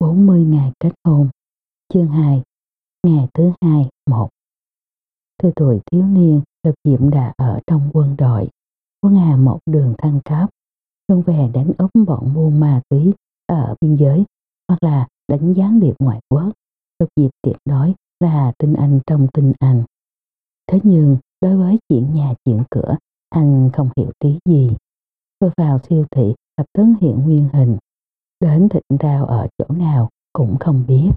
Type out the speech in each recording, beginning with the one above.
40 ngày kết hôn. Chương 2 Ngày thứ hai, một. Từ tuổi thiếu niên Lập Diệm đã ở trong quân đội. Quân hà một đường thăng cấp. Luôn về đánh ốm bọn buôn ma túy Ở biên giới, Hoặc là đánh gián điệp ngoại quốc. Lập Diệp tuyệt đối là tinh anh trong tinh anh. Thế nhưng, đối với chuyện nhà chuyện cửa, Anh không hiểu tí gì. Vừa vào siêu thị, lập tức hiện nguyên hình. Đến thịnh rào ở chỗ nào cũng không biết.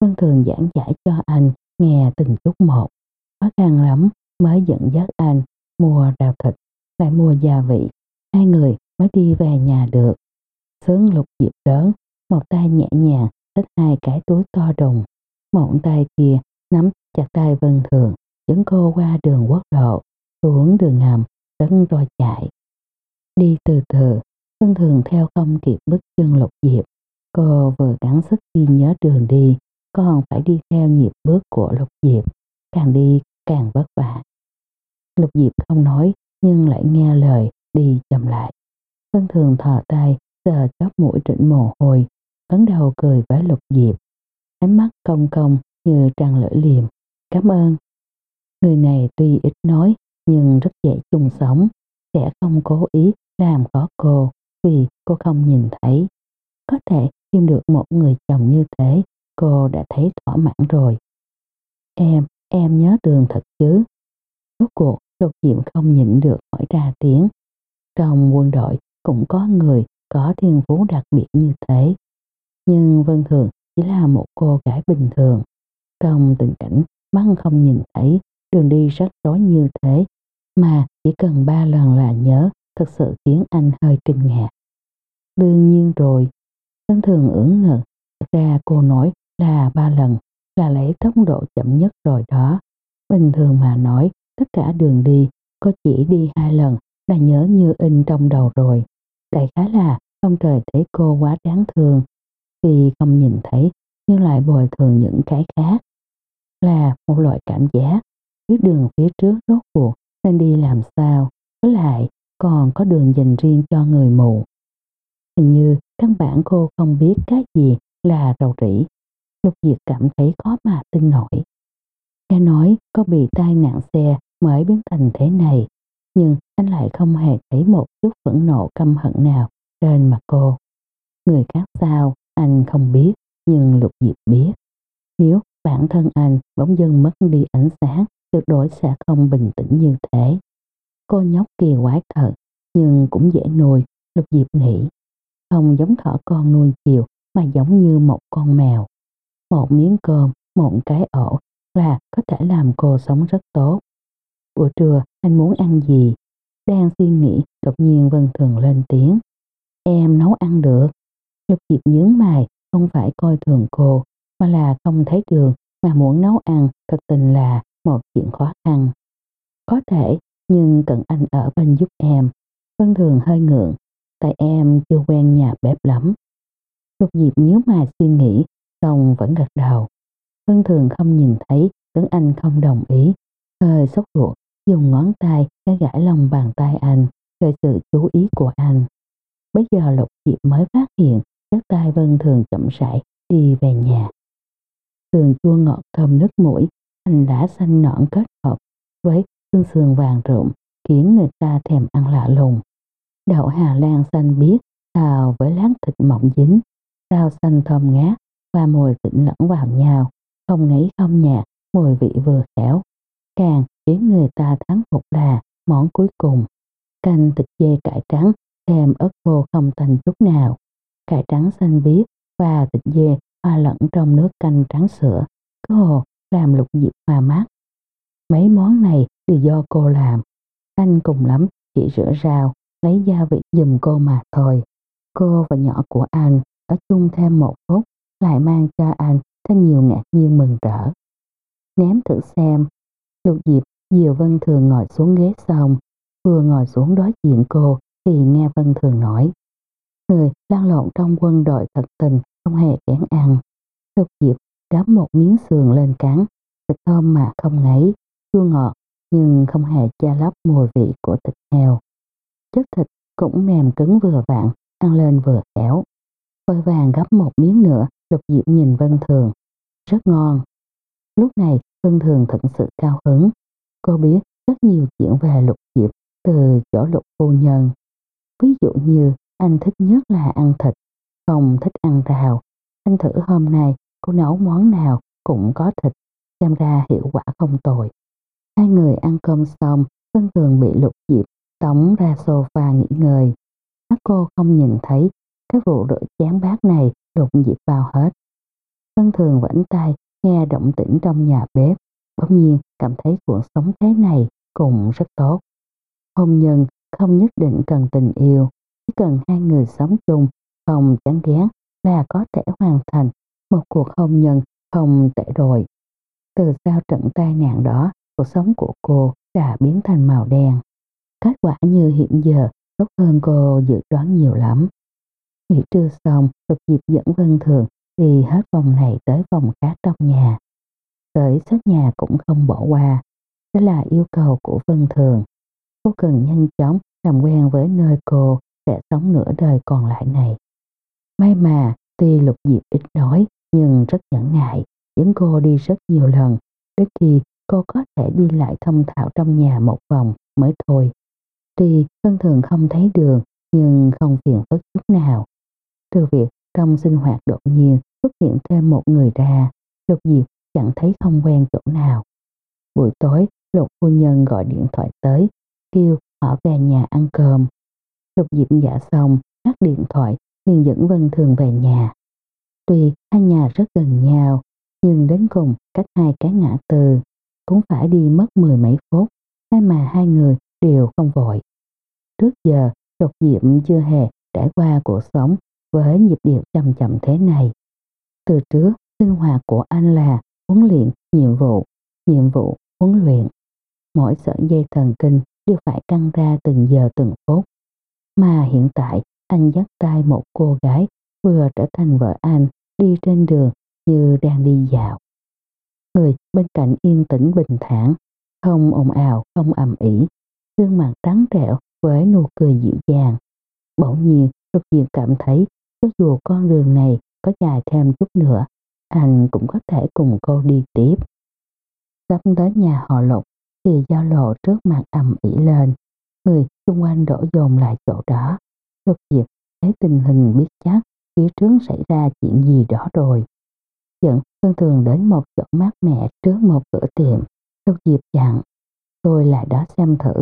Vân Thường giảng giải cho anh nghe từng chút một. Khó khăn lắm mới dẫn dắt anh mua rau thịt, lại mua gia vị. Hai người mới đi về nhà được. Sướng lục dịp lớn, một tay nhẹ nhàng xách hai cái túi to đùng. Một tay kia nắm chặt tay Vân Thường, dẫn cô qua đường quốc lộ, xuống đường ngầm, rất rồi chạy. Đi từ từ, Vân Thường theo không kịp bước chân lục diệp. Cô vừa gắng sức ghi nhớ đường đi, còn phải đi theo nhịp bước của lục diệp. Càng đi càng vất vả. Lục diệp không nói nhưng lại nghe lời đi chậm lại. Vân Thường thò tay sờ chóp mũi trịnh mồ hôi, vấn đầu cười với lục diệp. Ánh mắt công công như trăng lưỡi liềm. Cảm ơn. Người này tuy ít nói nhưng rất dễ chung sống, sẽ không cố ý làm khó cô vì cô không nhìn thấy. Có thể tìm được một người chồng như thế, cô đã thấy thỏa mãn rồi. Em, em nhớ đường thật chứ? Rốt cuộc, lục diệm không nhịn được hỏi ra tiếng. Trong quân đội cũng có người có thiên phú đặc biệt như thế. Nhưng Vân Thường chỉ là một cô gái bình thường. Trong tình cảnh mắt không nhìn thấy đường đi rắc rối như thế mà chỉ cần ba lần là nhớ thật sự khiến anh hơi kinh ngạc. Đương nhiên rồi, Tân thường ưỡng ngực, thật ra cô nói là ba lần, là lấy tốc độ chậm nhất rồi đó. Bình thường mà nói, tất cả đường đi, có chỉ đi hai lần là nhớ như in trong đầu rồi. Đại khái là ông trời thấy cô quá đáng thương, vì không nhìn thấy nhưng lại bồi thường những cái khác. Là một loại cảm giác, biết đường phía trước rốt cuộc nên đi làm sao, với lại còn có đường dành riêng cho người mù. Hình như căn bản cô không biết cái gì là rầu rĩ. Lục Diệp cảm thấy khó mà tin nổi. Nghe nói có bị tai nạn xe mới biến thành thế này, nhưng anh lại không hề thấy một chút phẫn nộ căm hận nào trên mặt cô. Người khác sao, anh không biết, nhưng Lục Diệp biết. Nếu bản thân anh bỗng dưng mất đi ánh sáng, tuyệt đối sẽ không bình tĩnh như thế. Cô nhóc kỳ quái thật, nhưng cũng dễ nuôi, Lục Diệp nghĩ. Không giống thỏ con nuôi chiều mà giống như một con mèo. Một miếng cơm, một cái ổ là có thể làm cô sống rất tốt. Buổi trưa anh muốn ăn gì? Đang suy nghĩ đột nhiên Vân Thường lên tiếng. Em nấu ăn được. Lục Diệp nhướng mày không phải coi thường cô mà là không thấy đường mà muốn nấu ăn thật tình là một chuyện khó khăn. Có thể nhưng cần anh ở bên giúp em. Vân Thường hơi ngượng tại em chưa quen nhà bếp lắm. Lục Diệp nhíu mày suy nghĩ, xong vẫn gật đầu. Vân Thường không nhìn thấy, tưởng anh không đồng ý. Hơi sốt ruột, dùng ngón tay cái gãi lòng bàn tay anh, gây sự chú ý của anh. Bây giờ Lục Diệp mới phát hiện, các tay Vân Thường chậm rãi đi về nhà. thường chua ngọt thơm nước mũi, hành lá xanh nõn kết hợp với xương sườn vàng rộm khiến người ta thèm ăn lạ lùng. Đậu Hà Lan xanh biếc xào với lát thịt mỏng dính, rau xanh thơm ngát và mùi tịnh lẫn vào nhau, không ngấy không nhạt, mùi vị vừa khéo. Càng khiến người ta thắng phục là món cuối cùng, canh thịt dê cải trắng thêm ớt khô không tanh chút nào. Cải trắng xanh biếc và thịt dê hòa lẫn trong nước canh trắng sữa, cơ hồ làm lục diệp hoa mát. Mấy món này đều do cô làm, anh cùng lắm chỉ rửa rau, lấy gia vị giùm cô mà thôi. Cô và nhỏ của anh ở chung thêm một phút lại mang cho anh thêm nhiều ngạc nhiên mừng rỡ. Ném thử xem, lục diệp Diều Vân Thường ngồi xuống ghế xong, vừa ngồi xuống đối diện cô thì nghe Vân Thường nói. Người lan lộn trong quân đội thật tình không hề kén ăn. Lục diệp gắp một miếng sườn lên cắn, thịt thơm mà không ngấy, chua ngọt nhưng không hề che lấp mùi vị của thịt heo chất thịt cũng mềm cứng vừa vặn, ăn lên vừa khéo. vội vàng gấp một miếng nữa, lục diệp nhìn Vân Thường. Rất ngon. Lúc này Vân Thường thật sự cao hứng. Cô biết rất nhiều chuyện về lục diệp từ chỗ lục phu nhân. Ví dụ như anh thích nhất là ăn thịt, không thích ăn rào. Anh thử hôm nay cô nấu món nào cũng có thịt, xem ra hiệu quả không tồi. Hai người ăn cơm xong, Vân Thường bị lục diệp tống ra sofa nghỉ ngơi. Mắt cô không nhìn thấy cái vụ rửa chén bát này đột diệp vào hết. Vân Thường vẫn tay nghe động tĩnh trong nhà bếp, bỗng nhiên cảm thấy cuộc sống thế này cũng rất tốt. Hôn nhân không nhất định cần tình yêu, chỉ cần hai người sống chung, không chán ghét là có thể hoàn thành một cuộc hôn nhân không tệ rồi. Từ sau trận tai nạn đó, cuộc sống của cô đã biến thành màu đen. Kết quả như hiện giờ tốt hơn cô dự đoán nhiều lắm. Nghỉ trưa xong, Lục Diệp dẫn Vân Thường đi hết vòng này tới vòng khác trong nhà. Tới sát nhà cũng không bỏ qua. Đó là yêu cầu của Vân Thường. Cô cần nhanh chóng làm quen với nơi cô sẽ sống nửa đời còn lại này. May mà, tuy Lục Diệp ít nói, nhưng rất nhẫn nại, dẫn cô đi rất nhiều lần, đến khi cô có thể đi lại thông thạo trong nhà một vòng mới thôi. Tuy thân Thường không thấy đường, nhưng không phiền phức chút nào. Từ việc trong sinh hoạt đột nhiên xuất hiện thêm một người ra, Lục Diệp chẳng thấy không quen chỗ nào. Buổi tối, Lục phu nhân gọi điện thoại tới, kêu họ về nhà ăn cơm. Lục Diệp dạ xong, ngắt điện thoại, liền dẫn Vân Thường về nhà. Tuy hai nhà rất gần nhau, nhưng đến cùng cách hai cái ngã tư, cũng phải đi mất mười mấy phút, hay mà hai người đều không vội. Trước giờ, Trục Diệm chưa hề trải qua cuộc sống với nhịp điệu chậm chậm thế này. Từ trước, sinh hoạt của anh là huấn luyện, nhiệm vụ, nhiệm vụ, huấn luyện. Mỗi sợi dây thần kinh đều phải căng ra từng giờ từng phút. Mà hiện tại, anh dắt tay một cô gái vừa trở thành vợ anh đi trên đường như đang đi dạo. Người bên cạnh yên tĩnh bình thản, không ồn ào, không ầm ĩ, gương mặt trắng trẻo với nụ cười dịu dàng. Bỗng nhiên, Lục Diệp cảm thấy cho dù con đường này có dài thêm chút nữa, anh cũng có thể cùng cô đi tiếp. Sắp tới nhà họ Lục thì giao lộ trước mặt ầm ĩ lên, người xung quanh đổ dồn lại chỗ đó. Lục Diệp thấy tình hình biết chắc phía trước xảy ra chuyện gì đó rồi. Dẫn thường Thường đến một chỗ mát mẻ trước một cửa tiệm. Lục Diệp dặn, tôi lại đó xem thử,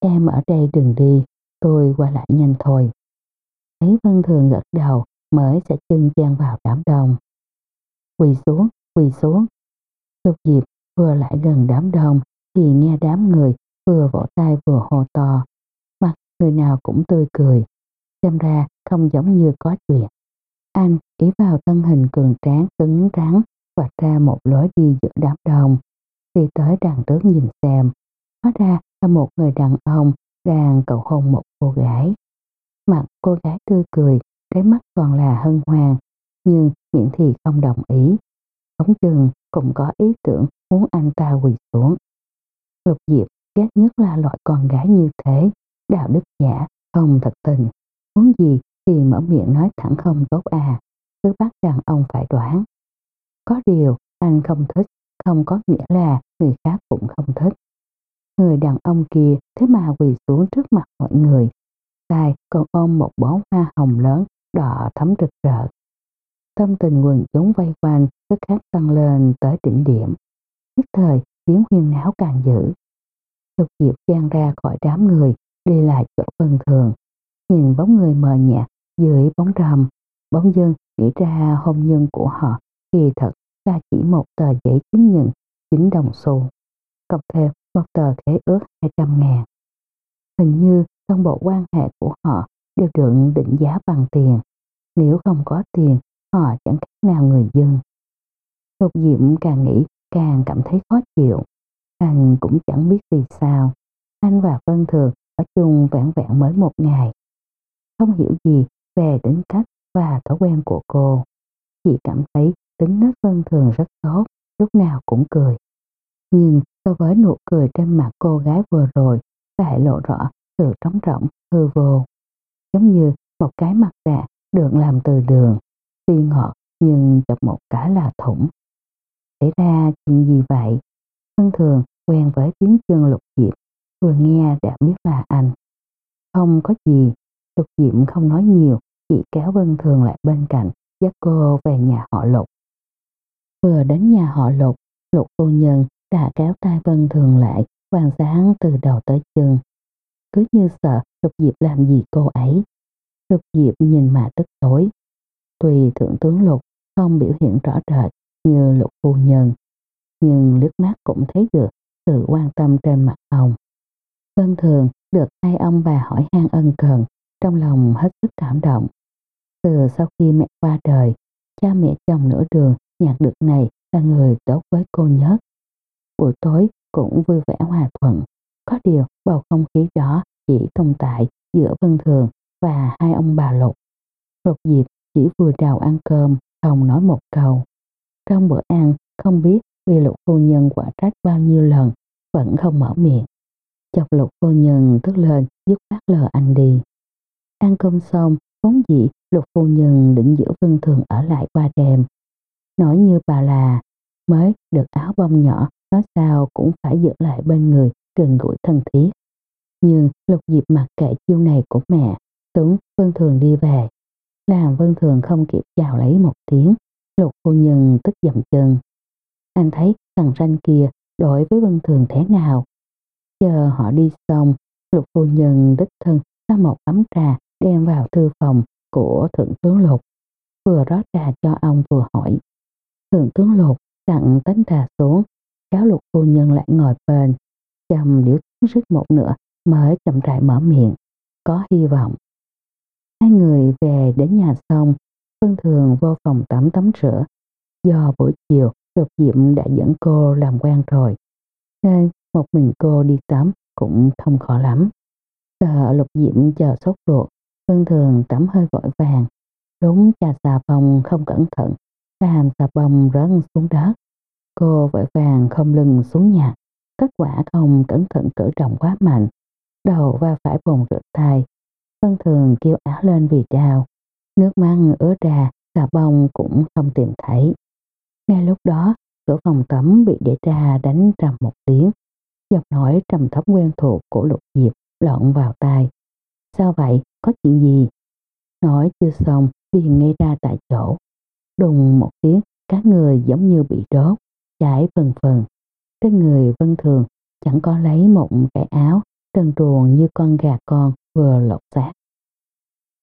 em ở đây đừng đi, tôi qua lại nhanh thôi. Thấy Vân Thường gật đầu mới sẽ chân chen vào đám đông. Quỳ xuống, quỳ xuống. Lục Diệp vừa lại gần đám đông thì nghe đám người vừa vỗ tay vừa hô to. Mặt người nào cũng tươi cười. Xem ra không giống như có chuyện. Anh ý vào thân hình cường tráng cứng rắn và ra một lối đi giữa đám đông. Đi tới đằng trước nhìn xem. Hóa ra là một người đàn ông đang cầu hôn một cô gái. Mặt cô gái tươi cười, cái mắt còn là hân hoàng. nhưng miệng thì không đồng ý. Ống chừng cũng có ý tưởng muốn anh ta quỳ xuống. Lục Diệp ghét nhất là loại con gái như thế, đạo đức giả, không thật tình. Muốn gì thì mở miệng nói thẳng không tốt à, cứ bắt rằng ông phải đoán. Có điều anh không thích, không có nghĩa là người khác cũng không thích. Người đàn ông kia thế mà quỳ xuống trước mặt mọi người. Tay còn ôm một bó hoa hồng lớn, đỏ thấm rực rỡ. Tâm tình quần chúng vây quanh tức khác tăng lên tới đỉnh điểm. Nhất thời tiếng huyên náo càng dữ. Lục Diệp gian ra khỏi đám người, đi lại chỗ vân thường. Nhìn bóng người mờ nhạt dưới bóng rầm, bóng dân nghĩ ra hôn nhân của họ kỳ thật là chỉ một tờ giấy chứng nhận 9 đồng xu, cộng thêm một tờ khế ước 200 ngàn. Hình như toàn bộ quan hệ của họ đều được định giá bằng tiền. Nếu không có tiền, họ chẳng khác nào người dân. Lục Diệm càng nghĩ càng cảm thấy khó chịu. Anh cũng chẳng biết vì sao. Anh và Vân Thường ở chung vẹn vẹn mới một ngày. Không hiểu gì về tính cách và thói quen của cô. Chỉ cảm thấy tính nết Vân Thường rất tốt, lúc nào cũng cười. Nhưng so với nụ cười trên mặt cô gái vừa rồi lại lộ rõ sự trống rỗng, hư vô. Giống như một cái mặt nạ được làm từ đường, tuy ngọt nhưng chọc một cái là thủng. Xảy ra chuyện gì vậy? Vân Thường quen với tiếng chân lục diệp, vừa nghe đã biết là anh. Không có gì, lục diệp không nói nhiều, chỉ kéo Vân Thường lại bên cạnh, dắt cô về nhà họ lục. Vừa đến nhà họ lục, lục cô nhân đã kéo tay Vân Thường lại, quan sáng từ đầu tới chân. Cứ như sợ lục diệp làm gì cô ấy. Lục diệp nhìn mà tức tối. Tuy thượng tướng lục không biểu hiện rõ rệt như lục phu nhân, nhưng liếc mắt cũng thấy được sự quan tâm trên mặt ông. Vân thường được hai ông bà hỏi han ân cần, trong lòng hết sức cảm động. Từ sau khi mẹ qua đời, cha mẹ chồng nửa đường nhạc được này là người tốt với cô nhất. Buổi tối cũng vui vẻ hòa thuận, có điều bầu không khí đó chỉ tồn tại giữa Vân Thường và hai ông bà Lục. Lục Diệp chỉ vừa đào ăn cơm, không nói một câu. Trong bữa ăn, không biết vì lục phu nhân quả trách bao nhiêu lần, vẫn không mở miệng. Chọc lục phu nhân tức lên giúp bác lờ anh đi. Ăn cơm xong, vốn dĩ lục phu nhân định giữ Vân Thường ở lại qua đêm. Nói như bà là, mới được áo bông nhỏ, nói sao cũng phải giữ lại bên người gần gũi thân thiết. Nhưng lục diệp mặc kệ chiêu này của mẹ, tướng Vân Thường đi về. Làm Vân Thường không kịp chào lấy một tiếng, lục phu nhân tức dậm chân. Anh thấy thằng ranh kia đối với Vân Thường thế nào? Chờ họ đi xong, lục phu nhân đích thân ra một ấm trà đem vào thư phòng của Thượng tướng Lục. Vừa rót trà cho ông vừa hỏi. Thượng tướng Lục tặng tánh trà xuống, cáo lục phu nhân lại ngồi bên, chầm điếu thuốc rít một nửa mới chậm rãi mở miệng, có hy vọng. Hai người về đến nhà xong, phân Thường vô phòng tắm tắm rửa. Do buổi chiều, Lục Diệm đã dẫn cô làm quen rồi, nên một mình cô đi tắm cũng không khó lắm. Sợ Lục Diệm chờ sốt ruột, phương Thường tắm hơi vội vàng. Đúng trà xà bông không cẩn thận, làm xà bông rớt xuống đất. Cô vội vàng không lưng xuống nhà kết quả không cẩn thận cử trọng quá mạnh. Đầu và phải bồn rửa tay, phương Thường kêu áo lên vì đau. Nước măng ứa ra, xà bông cũng không tìm thấy. Ngay lúc đó, cửa phòng tắm bị để ra đánh trầm một tiếng. Giọng nói trầm thấp quen thuộc của lục diệp lọn vào tai. Sao vậy? Có chuyện gì? Nói chưa xong, liền ngay ra tại chỗ. Đùng một tiếng, các người giống như bị đốt, chảy phần phần. Trên người vân thường chẳng có lấy một cái áo, trần truồng như con gà con vừa lột xác.